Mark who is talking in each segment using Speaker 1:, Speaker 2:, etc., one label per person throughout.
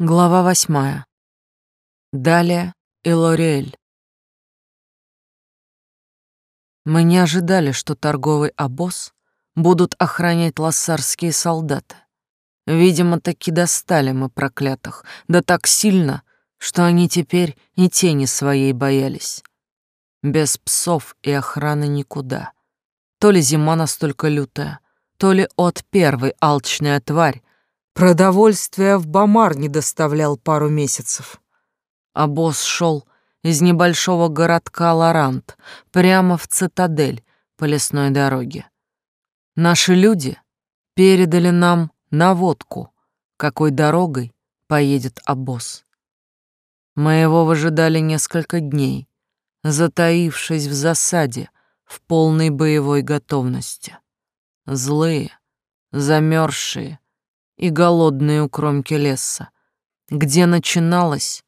Speaker 1: Глава восьмая. Далее и Лориэль. Мы не ожидали, что торговый обоз будут охранять лассарские солдаты. Видимо, таки достали мы проклятых, да так сильно, что они теперь и тени своей боялись. Без псов и охраны никуда. То ли зима настолько лютая, то ли от первой алчная тварь Продовольствия в Бамар не доставлял пару месяцев. А босс шел из небольшого городка Лорант прямо в цитадель по лесной дороге. Наши люди передали нам наводку, какой дорогой поедет обоз. Мы его выжидали несколько дней, затаившись в засаде в полной боевой готовности. Злые, замерзшие, и голодные у кромки леса, где начиналось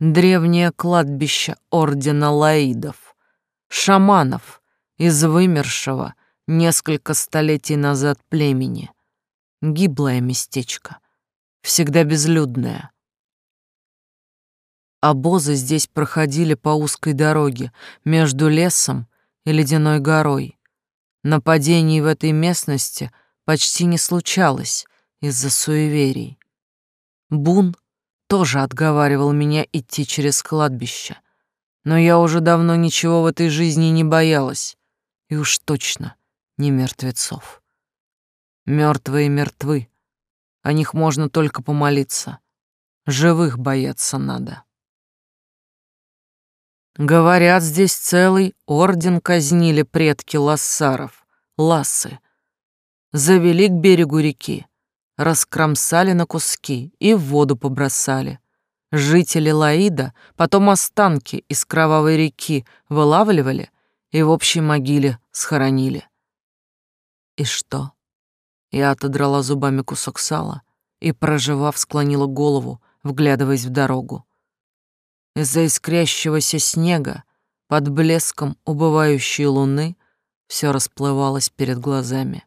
Speaker 1: древнее кладбище ордена лаидов, шаманов из вымершего несколько столетий назад племени. Гиблое местечко, всегда безлюдное. Обозы здесь проходили по узкой дороге между лесом и ледяной горой. Нападений в этой местности почти не случалось, из-за суеверий. Бун тоже отговаривал меня идти через кладбище, но я уже давно ничего в этой жизни не боялась, и уж точно не мертвецов. Мертвые мертвы, о них можно только помолиться, живых бояться надо. Говорят, здесь целый орден казнили предки лассаров, лассы. Завели к берегу реки, раскромсали на куски и в воду побросали. Жители Лаида потом останки из кровавой реки вылавливали и в общей могиле схоронили. И что? Я отодрала зубами кусок сала и, проживав, склонила голову, вглядываясь в дорогу. Из-за искрящегося снега, под блеском убывающей луны, все расплывалось перед глазами.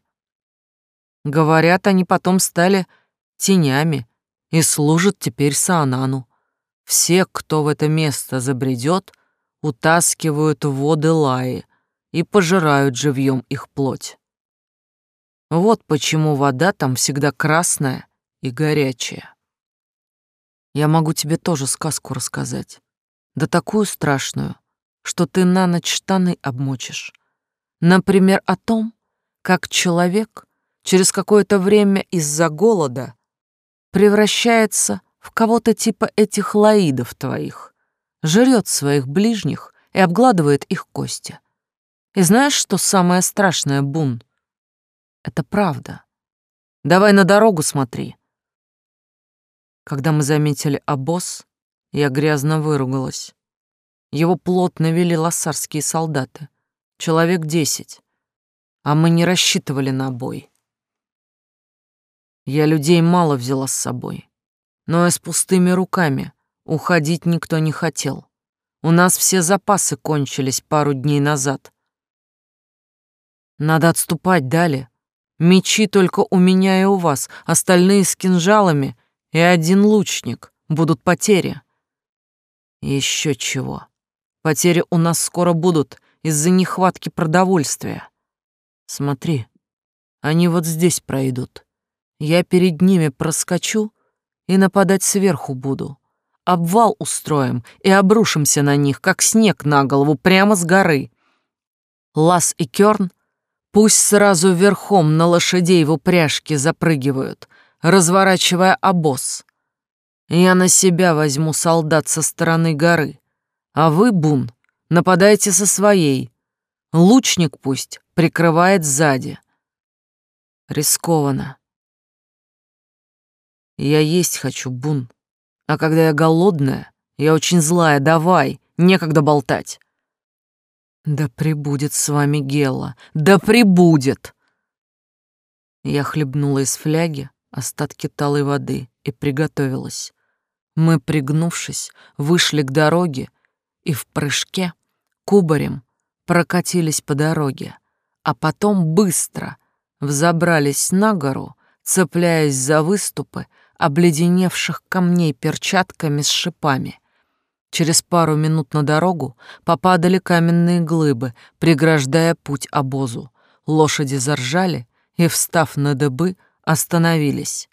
Speaker 1: Говорят, они потом стали тенями и служат теперь Саанану. Все, кто в это место забредет, утаскивают в воды Лаи и пожирают живьем их плоть. Вот почему вода там всегда красная и горячая. Я могу тебе тоже сказку рассказать. Да такую страшную, что ты на ночь штаны обмочишь. Например, о том, как человек через какое-то время из-за голода превращается в кого-то типа этих лаидов твоих, жрет своих ближних и обгладывает их кости. И знаешь, что самое страшное, Бун? Это правда. Давай на дорогу смотри. Когда мы заметили обоз, я грязно выругалась. Его плотно вели лассарские солдаты, человек десять, а мы не рассчитывали на бой. Я людей мало взяла с собой, но и с пустыми руками уходить никто не хотел. У нас все запасы кончились пару дней назад. Надо отступать далее. Мечи только у меня и у вас, остальные с кинжалами и один лучник. Будут потери. Еще чего. Потери у нас скоро будут из-за нехватки продовольствия. Смотри, они вот здесь пройдут. Я перед ними проскочу и нападать сверху буду. Обвал устроим и обрушимся на них, как снег на голову, прямо с горы. Лас и Кёрн пусть сразу верхом на лошадей в упряжке запрыгивают, разворачивая обоз. Я на себя возьму солдат со стороны горы, а вы, Бун, нападайте со своей. Лучник пусть прикрывает сзади. Рискованно. Я есть хочу, Бун. А когда я голодная, я очень злая, давай, некогда болтать. Да прибудет с вами Гела, да прибудет. Я хлебнула из фляги остатки талой воды и приготовилась. Мы, пригнувшись, вышли к дороге и в прыжке кубарем прокатились по дороге, а потом быстро взобрались на гору, цепляясь за выступы, обледеневших камней перчатками с шипами. Через пару минут на дорогу попадали каменные глыбы, преграждая путь обозу. Лошади заржали и, встав на дыбы, остановились.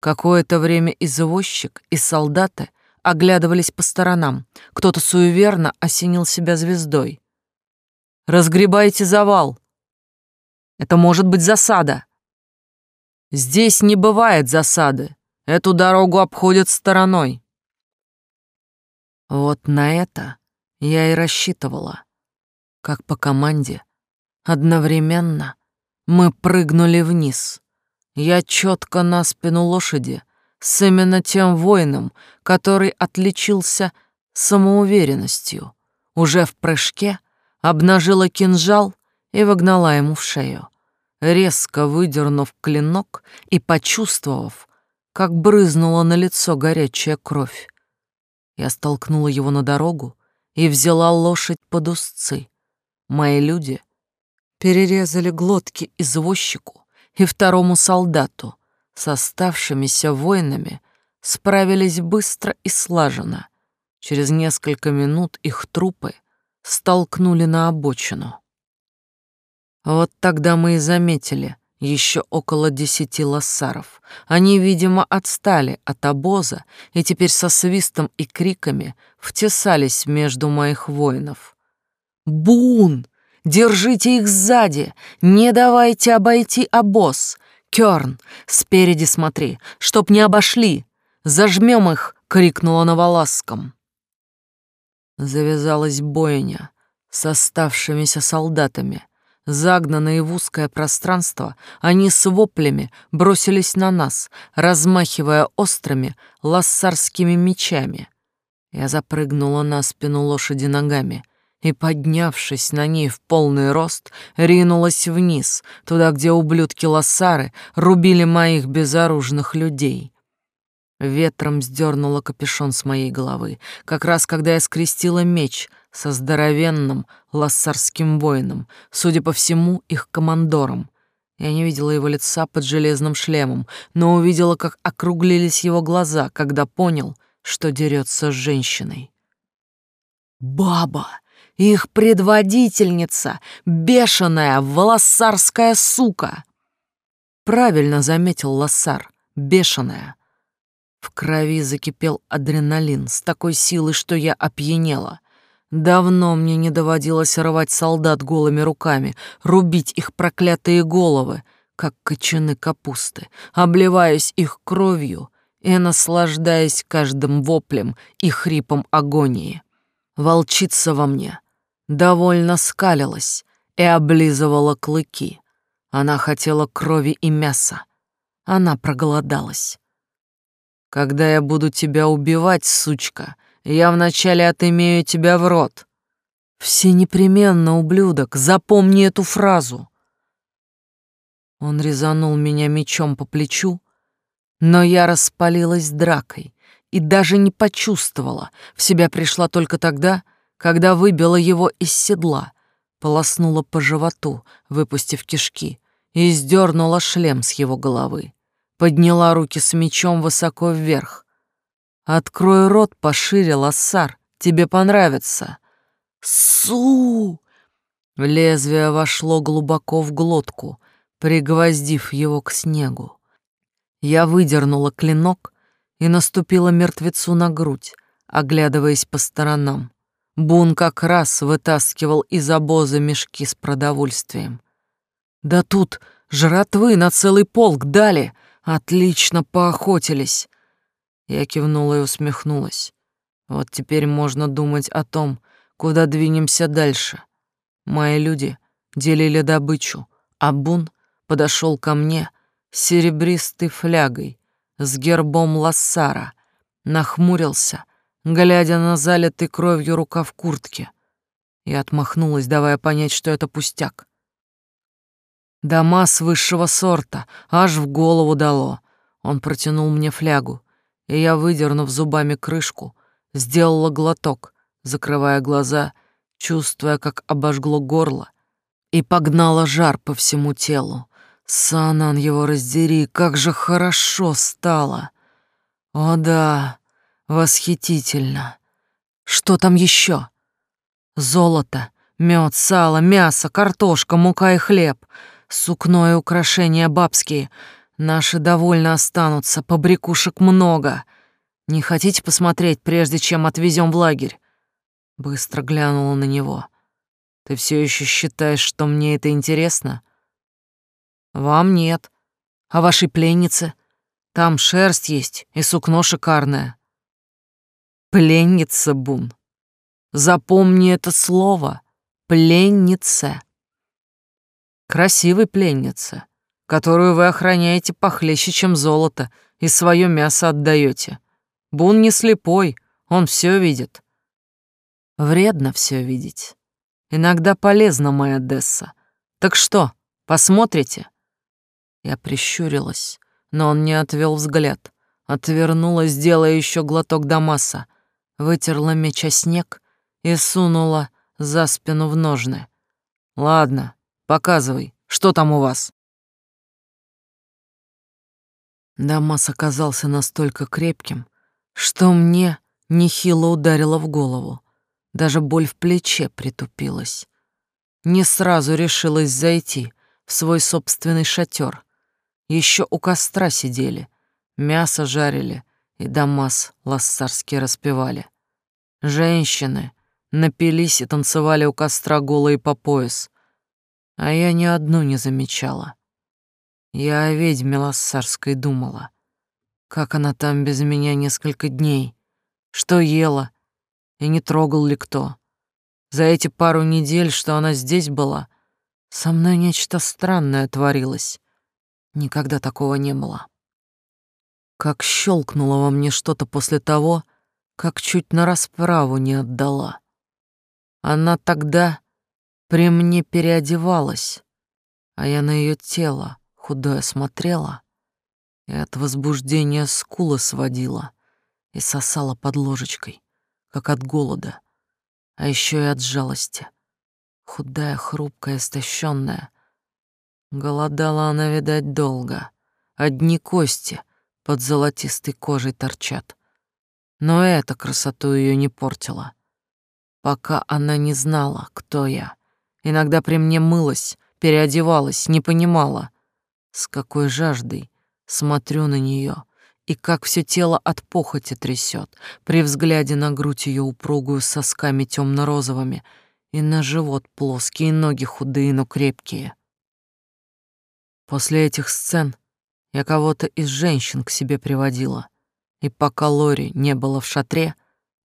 Speaker 1: Какое-то время извозчик и солдаты оглядывались по сторонам. Кто-то суеверно осенил себя звездой. «Разгребайте завал! Это может быть засада!» «Здесь не бывает засады. Эту дорогу обходят стороной». Вот на это я и рассчитывала. Как по команде, одновременно мы прыгнули вниз. Я четко на спину лошади с именно тем воином, который отличился самоуверенностью. Уже в прыжке обнажила кинжал и вогнала ему в шею, резко выдернув клинок и почувствовав, как брызнула на лицо горячая кровь. Я столкнула его на дорогу и взяла лошадь под узцы. Мои люди перерезали глотки извозчику и второму солдату, с оставшимися воинами справились быстро и слаженно. Через несколько минут их трупы столкнули на обочину. Вот тогда мы и заметили еще около десяти лоссаров. Они, видимо, отстали от обоза и теперь со свистом и криками втесались между моих воинов. «Бун! Держите их сзади! Не давайте обойти обоз! Кёрн, спереди смотри, чтоб не обошли! Зажмем их!» — крикнула на Валасском. Завязалась бойня с оставшимися солдатами. Загнанные в узкое пространство, они с воплями бросились на нас, размахивая острыми лассарскими мечами. Я запрыгнула на спину лошади ногами и, поднявшись на ней в полный рост, ринулась вниз, туда, где ублюдки-лассары рубили моих безоружных людей. Ветром сдернула капюшон с моей головы, как раз когда я скрестила меч со здоровенным лассарским воином, судя по всему, их командором. Я не видела его лица под железным шлемом, но увидела, как округлились его глаза, когда понял, что дерется с женщиной. «Баба!» их предводительница, бешеная волосарская сука. Правильно заметил Лассар, бешеная. В крови закипел адреналин с такой силой, что я опьянела. Давно мне не доводилось рвать солдат голыми руками, рубить их проклятые головы, как кочаны капусты, обливаясь их кровью и наслаждаясь каждым воплем и хрипом агонии. Волчица во мне довольно скалилась и облизывала клыки. Она хотела крови и мяса. Она проголодалась. Когда я буду тебя убивать, сучка, я вначале отымею тебя в рот. Все непременно, ублюдок, запомни эту фразу. Он резанул меня мечом по плечу, но я распалилась дракой и даже не почувствовала, в себя пришла только тогда, когда выбила его из седла, полоснула по животу, выпустив кишки, и сдернула шлем с его головы подняла руки с мечом высоко вверх. «Открой рот пошире, лоссар, тебе понравится». «Су!» Лезвие вошло глубоко в глотку, пригвоздив его к снегу. Я выдернула клинок и наступила мертвецу на грудь, оглядываясь по сторонам. Бун как раз вытаскивал из обоза мешки с продовольствием. «Да тут жратвы на целый полк дали!» Отлично поохотились. Я кивнула и усмехнулась. Вот теперь можно думать о том, куда двинемся дальше. Мои люди делили добычу, а Бун подошел ко мне с серебристой флягой, с гербом Лассара, нахмурился, глядя на залитый кровью рукав куртки. Я отмахнулась, давая понять, что это пустяк. Дома с высшего сорта, аж в голову дало. Он протянул мне флягу, и я, выдернув зубами крышку, сделала глоток, закрывая глаза, чувствуя, как обожгло горло, и погнала жар по всему телу. Санан его раздери, как же хорошо стало. О да, восхитительно. Что там еще? Золото, мед, сало, мясо, картошка, мука и хлеб, сукно и украшения бабские. Наши довольно останутся, побрякушек много. Не хотите посмотреть, прежде чем отвезем в лагерь? Быстро глянула на него. Ты все еще считаешь, что мне это интересно? Вам нет. А вашей пленнице? Там шерсть есть и сукно шикарное. Пленница, Бун. Запомни это слово. Пленница. Красивой пленница, которую вы охраняете похлеще, чем золото, и свое мясо отдаете. Бун не слепой, он все видит. Вредно все видеть. Иногда полезно, моя Десса. Так что, посмотрите? Я прищурилась, но он не отвел взгляд. Отвернулась, делая еще глоток Дамаса, вытерла меч о снег и сунула за спину в ножны. «Ладно, показывай, что там у вас?» Дамас оказался настолько крепким, что мне нехило ударило в голову. Даже боль в плече притупилась. Не сразу решилась зайти в свой собственный шатер. Еще у костра сидели, мясо жарили и Дамас лассарски распевали. Женщины напились и танцевали у костра голые по пояс, а я ни одну не замечала. Я о ведьме лассарской думала. Как она там без меня несколько дней, что ела, и не трогал ли кто. За эти пару недель, что она здесь была, со мной нечто странное творилось. Никогда такого не было. Как щелкнуло во мне что-то после того, как чуть на расправу не отдала. Она тогда при мне переодевалась, а я на ее тело худое смотрела и от возбуждения скулы сводила и сосала под ложечкой, как от голода, а еще и от жалости. Худая, хрупкая, истощенная. Голодала она, видать, долго. Одни кости под золотистой кожей торчат. Но эта красоту ее не портила. Пока она не знала, кто я. Иногда при мне мылась, переодевалась, не понимала, с какой жаждой смотрю на нее и как все тело от похоти трясет при взгляде на грудь ее упругую с сосками темно-розовыми и на живот плоские ноги худые, но крепкие. После этих сцен я кого-то из женщин к себе приводила, и пока Лори не было в шатре,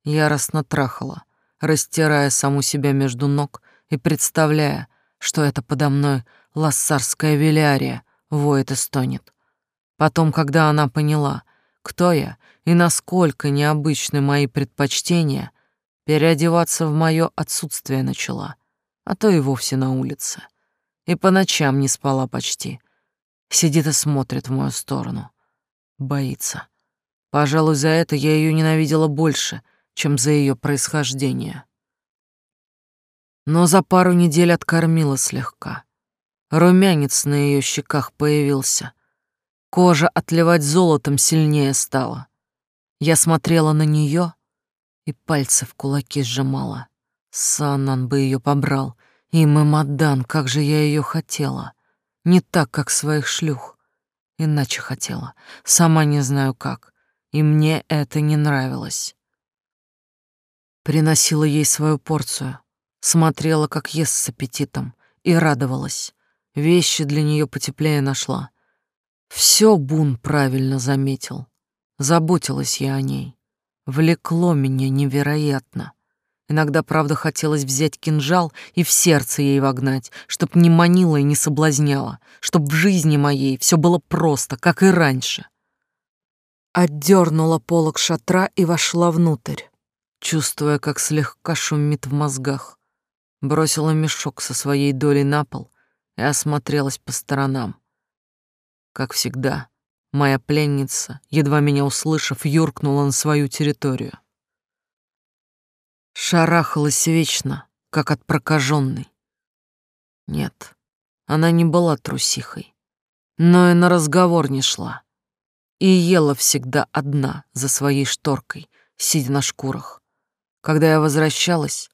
Speaker 1: яростно трахала, растирая саму себя между ног и представляя, что это подо мной лассарская велярия воет и стонет. Потом, когда она поняла, кто я и насколько необычны мои предпочтения, переодеваться в мое отсутствие начала, а то и вовсе на улице. И по ночам не спала почти. Сидит и смотрит в мою сторону. Боится. Пожалуй, за это я ее ненавидела больше, чем за ее происхождение. Но за пару недель откормила слегка. Румянец на ее щеках появился. Кожа отливать золотом сильнее стала. Я смотрела на нее и пальцы в кулаки сжимала. Санан бы ее побрал, и Мамадан, как же я ее хотела. Не так, как своих шлюх. Иначе хотела. Сама не знаю как. И мне это не нравилось. Приносила ей свою порцию, смотрела, как ест с аппетитом, и радовалась. Вещи для нее потеплее нашла. Все Бун правильно заметил. Заботилась я о ней. Влекло меня невероятно. Иногда, правда, хотелось взять кинжал и в сердце ей вогнать, чтоб не манила и не соблазняла, чтоб в жизни моей все было просто, как и раньше. Отдернула полок шатра и вошла внутрь чувствуя, как слегка шумит в мозгах. Бросила мешок со своей долей на пол и осмотрелась по сторонам. Как всегда, моя пленница, едва меня услышав, юркнула на свою территорию. Шарахалась вечно, как от прокаженной. Нет, она не была трусихой. но и на разговор не шла. И ела всегда одна за своей шторкой, сидя на шкурах. Когда я возвращалась,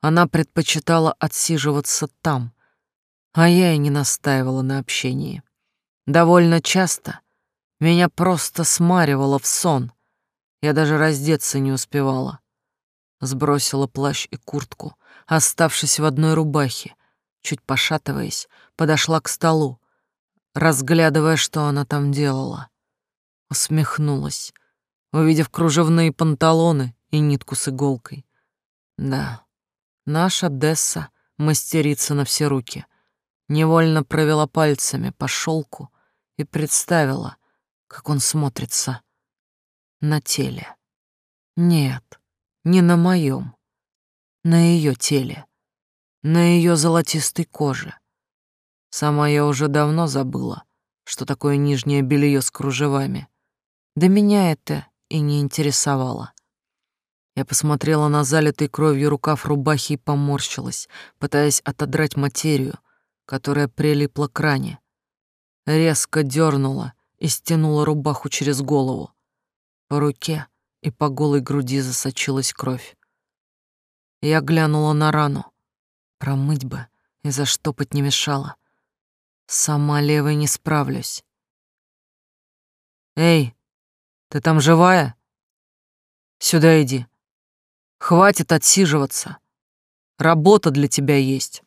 Speaker 1: она предпочитала отсиживаться там, а я и не настаивала на общении. Довольно часто меня просто смаривало в сон. Я даже раздеться не успевала. Сбросила плащ и куртку, оставшись в одной рубахе, чуть пошатываясь, подошла к столу, разглядывая, что она там делала. Усмехнулась, увидев кружевные панталоны и нитку с иголкой. Да, наша Десса мастерица на все руки. Невольно провела пальцами по шелку и представила, как он смотрится на теле. Нет, не на моем, на ее теле, на ее золотистой коже. Сама я уже давно забыла, что такое нижнее белье с кружевами. Да меня это и не интересовало. Я посмотрела на залитый кровью рукав рубахи и поморщилась, пытаясь отодрать материю, которая прилипла к ране. Резко дернула и стянула рубаху через голову. По руке и по голой груди засочилась кровь. Я глянула на рану. Промыть бы и заштопать не мешало. Сама левой не справлюсь. «Эй, ты там живая? Сюда иди. Хватит отсиживаться. Работа для тебя есть».